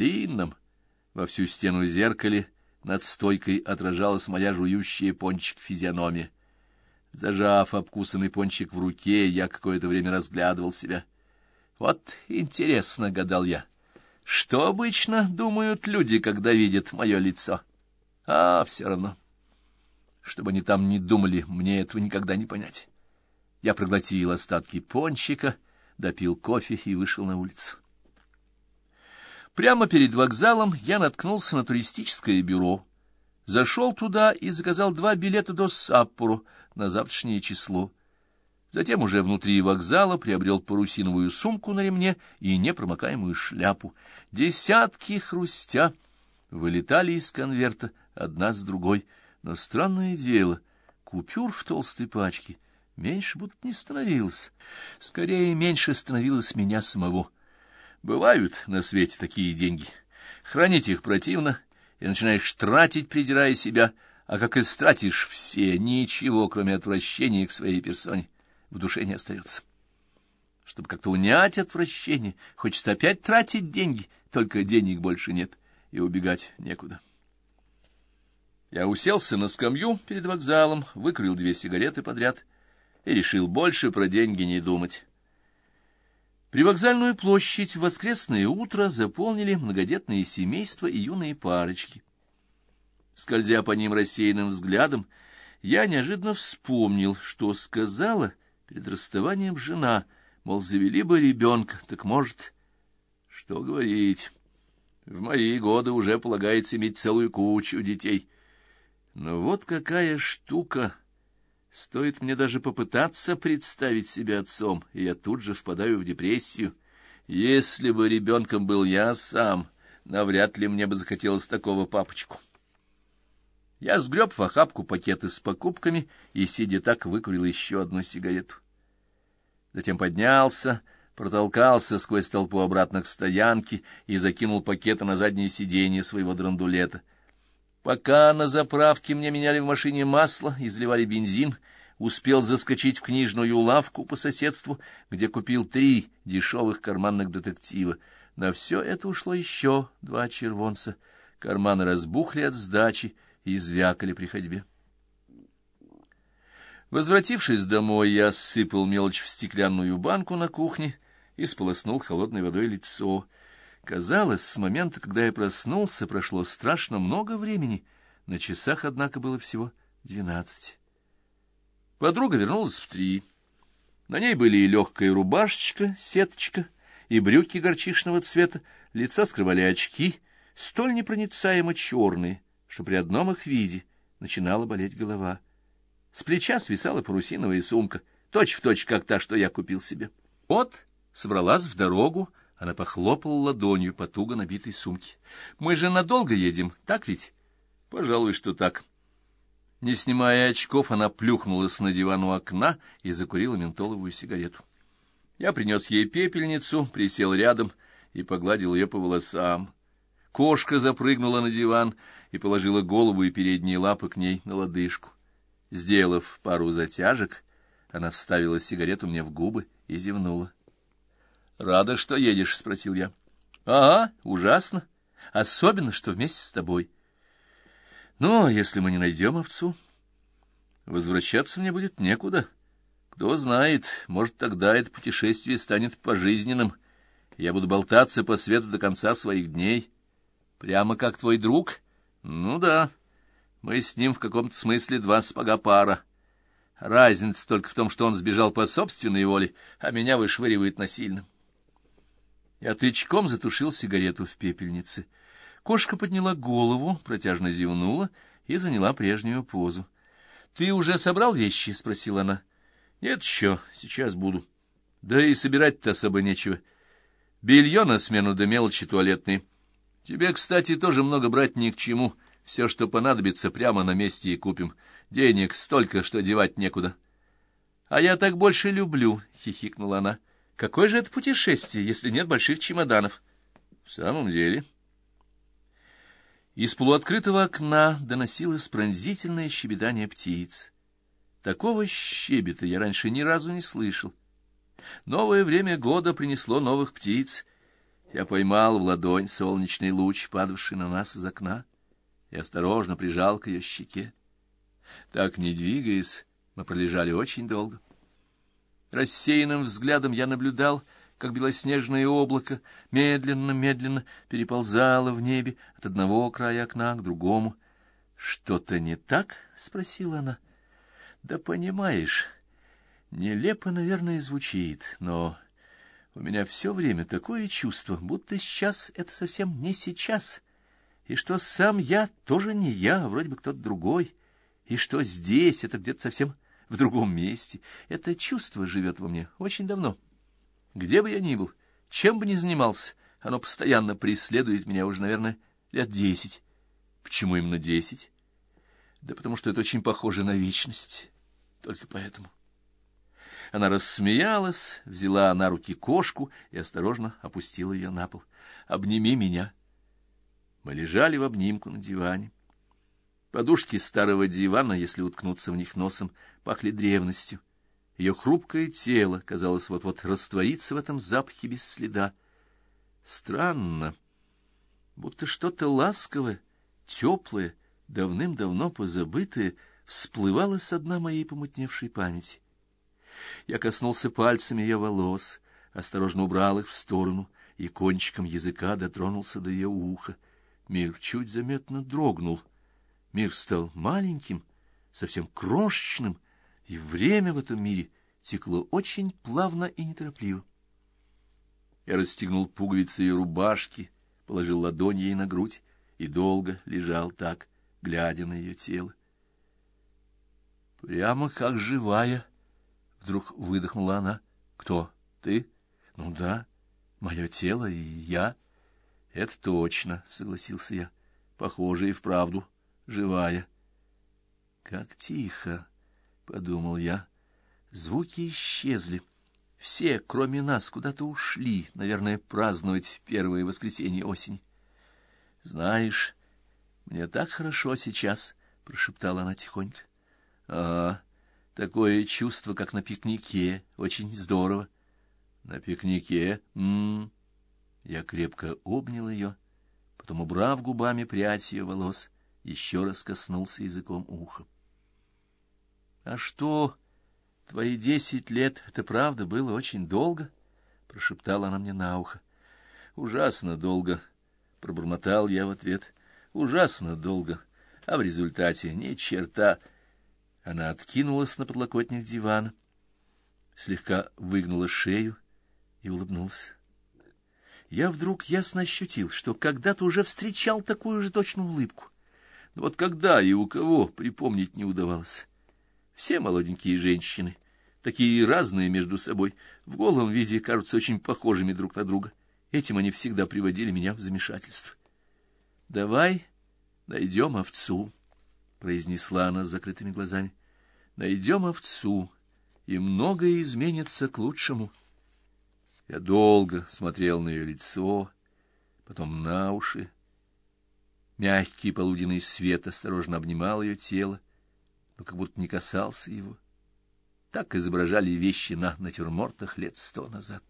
длинном, во всю стену зеркале над стойкой отражалась моя жующая пончик физиономия. Зажав обкусанный пончик в руке, я какое-то время разглядывал себя. Вот интересно, — гадал я, — что обычно думают люди, когда видят мое лицо? А, все равно. Чтобы они там не думали, мне этого никогда не понять. Я проглотил остатки пончика, допил кофе и вышел на улицу. Прямо перед вокзалом я наткнулся на туристическое бюро. Зашел туда и заказал два билета до Саппоро на завтрашнее число. Затем уже внутри вокзала приобрел парусиновую сумку на ремне и непромокаемую шляпу. Десятки хрустя вылетали из конверта одна с другой. Но странное дело, купюр в толстой пачке меньше будто не становилось. Скорее, меньше становилось меня самого. Бывают на свете такие деньги. Хранить их противно, и начинаешь тратить, придирая себя, а как истратишь все, ничего, кроме отвращения к своей персоне, в душе не остается. Чтобы как-то унять отвращение, хочется опять тратить деньги, только денег больше нет, и убегать некуда. Я уселся на скамью перед вокзалом, выкурил две сигареты подряд и решил больше про деньги не думать. Привокзальную площадь в воскресное утро заполнили многодетные семейства и юные парочки. Скользя по ним рассеянным взглядом, я неожиданно вспомнил, что сказала перед расставанием жена, мол, завели бы ребенка, так может... Что говорить, в мои годы уже полагается иметь целую кучу детей. Но вот какая штука Стоит мне даже попытаться представить себя отцом, и я тут же впадаю в депрессию. Если бы ребенком был я сам, навряд ли мне бы захотелось такого папочку. Я сгреб в охапку пакеты с покупками и, сидя так, выкурил еще одну сигарету. Затем поднялся, протолкался сквозь толпу обратно к стоянке и закинул пакеты на заднее сиденье своего драндулета — Пока на заправке мне меняли в машине масло, изливали бензин, успел заскочить в книжную лавку по соседству, где купил три дешевых карманных детектива. На все это ушло еще два червонца. Карманы разбухли от сдачи и звякали при ходьбе. Возвратившись домой, я сыпал мелочь в стеклянную банку на кухне и сполоснул холодной водой лицо — Казалось, с момента, когда я проснулся, прошло страшно много времени. На часах, однако, было всего двенадцать. Подруга вернулась в три. На ней были и легкая рубашечка, сеточка, и брюки горчичного цвета, лица скрывали очки, столь непроницаемо черные, что при одном их виде начинала болеть голова. С плеча свисала парусиновая сумка, точь-в-точь, точь, как та, что я купил себе. Вот, собралась в дорогу, она похлопала ладонью по туго набитой сумке. «Мы же надолго едем, так ведь?» «Пожалуй, что так». Не снимая очков, она плюхнулась на диван у окна и закурила ментоловую сигарету. Я принес ей пепельницу, присел рядом и погладил ее по волосам. Кошка запрыгнула на диван и положила голову и передние лапы к ней на лодыжку. Сделав пару затяжек, она вставила сигарету мне в губы и зевнула. «Рада, что едешь?» — спросил я. «Ага, ужасно. Особенно, что вместе с тобой. Но если мы не найдем овцу, возвращаться мне будет некуда. Кто знает, может, тогда это путешествие станет пожизненным. Я буду болтаться по свету до конца своих дней. Прямо как твой друг? Ну да, мы с ним в каком-то смысле два спага пара». Разница только в том, что он сбежал по собственной воле, а меня вышвыривает насильно. Я тычком затушил сигарету в пепельнице. Кошка подняла голову, протяжно зевнула и заняла прежнюю позу. — Ты уже собрал вещи? — спросила она. — Нет еще, сейчас буду. Да и собирать-то особо нечего. Белье на смену да мелочи туалетные. Тебе, кстати, тоже много брать ни к чему. Все, что понадобится, прямо на месте и купим. Денег столько, что девать некуда. — А я так больше люблю, — хихикнула она. — Какое же это путешествие, если нет больших чемоданов? В самом деле... Из полуоткрытого окна доносилось пронзительное щебетание птиц. Такого щебета я раньше ни разу не слышал. Новое время года принесло новых птиц. Я поймал в ладонь солнечный луч, падавший на нас из окна, и осторожно прижал к ее щеке. Так, не двигаясь, мы пролежали очень долго. Рассеянным взглядом я наблюдал, как белоснежное облако медленно-медленно переползало в небе от одного края окна к другому. «Что-то не так?» — спросила она. «Да понимаешь, нелепо, наверное, звучит, но у меня все время такое чувство, будто сейчас это совсем не сейчас, и что сам я тоже не я, а вроде бы кто-то другой, и что здесь это где-то совсем в другом месте. Это чувство живет во мне очень давно. Где бы я ни был, чем бы ни занимался, оно постоянно преследует меня уже, наверное, лет десять. Почему именно десять? Да потому что это очень похоже на вечность. Только поэтому. Она рассмеялась, взяла на руки кошку и осторожно опустила ее на пол. «Обними меня». Мы лежали в обнимку на диване. Подушки старого дивана, если уткнуться в них носом, пахли древностью. Ее хрупкое тело, казалось, вот-вот раствориться в этом запахе без следа. Странно, будто что-то ласковое, теплое, давным-давно позабытое, всплывало со дна моей помутневшей памяти. Я коснулся пальцами ее волос, осторожно убрал их в сторону и кончиком языка дотронулся до ее уха. Мир чуть заметно дрогнул — Мир стал маленьким, совсем крошечным, и время в этом мире текло очень плавно и неторопливо. Я расстегнул пуговицы ее рубашки, положил ладонь ей на грудь и долго лежал так, глядя на ее тело. «Прямо как живая!» — вдруг выдохнула она. «Кто? Ты?» «Ну да, мое тело и я». «Это точно», — согласился я. «Похоже и вправду живая. Как тихо, — подумал я, — звуки исчезли. Все, кроме нас, куда-то ушли, наверное, праздновать первое воскресенье осени. — Знаешь, мне так хорошо сейчас, — прошептала она тихонько. — А, такое чувство, как на пикнике, очень здорово. — На пикнике? М -м -м. Я крепко обнял ее, потом, убрав губами прядь ее волос, — еще раз коснулся языком уха. — А что, твои десять лет, это правда было очень долго? — прошептала она мне на ухо. — Ужасно долго, — пробормотал я в ответ. — Ужасно долго, а в результате ни черта. Она откинулась на подлокотник дивана, слегка выгнула шею и улыбнулась. Я вдруг ясно ощутил, что когда-то уже встречал такую же точную улыбку — но вот когда и у кого припомнить не удавалось. Все молоденькие женщины, такие разные между собой, в голом виде кажутся очень похожими друг на друга. Этим они всегда приводили меня в замешательство. «Давай найдем овцу», — произнесла она с закрытыми глазами. «Найдем овцу, и многое изменится к лучшему». Я долго смотрел на ее лицо, потом на уши, Мягкий полуденный свет осторожно обнимал ее тело, но как будто не касался его. Так изображали вещи на натюрмортах лет сто назад.